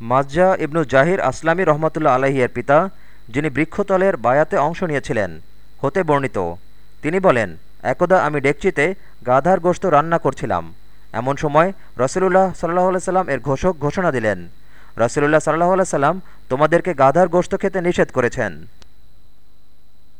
মাজ্জা ইবনু জাহির আসলামী রহমতুল্লা আলহিয়ের পিতা, যিনি বৃক্ষতলের বায়াতে অংশ নিয়েছিলেন, হতে বর্ণিত। তিনি বলেন, একদা আমি ডেকচিতে গাধার গোস্ত রান্না করছিলাম। এমন সময় রসুলুল্লাহ সাল্লাহ সাল্লাম এর ঘোষক ঘোষণা দিলেন, রসুলুল্লাহ সাল্লাহ সাল্লাম তোমাদেরকে গাধার গোস্ত খেতে নিষেধ করেছেন।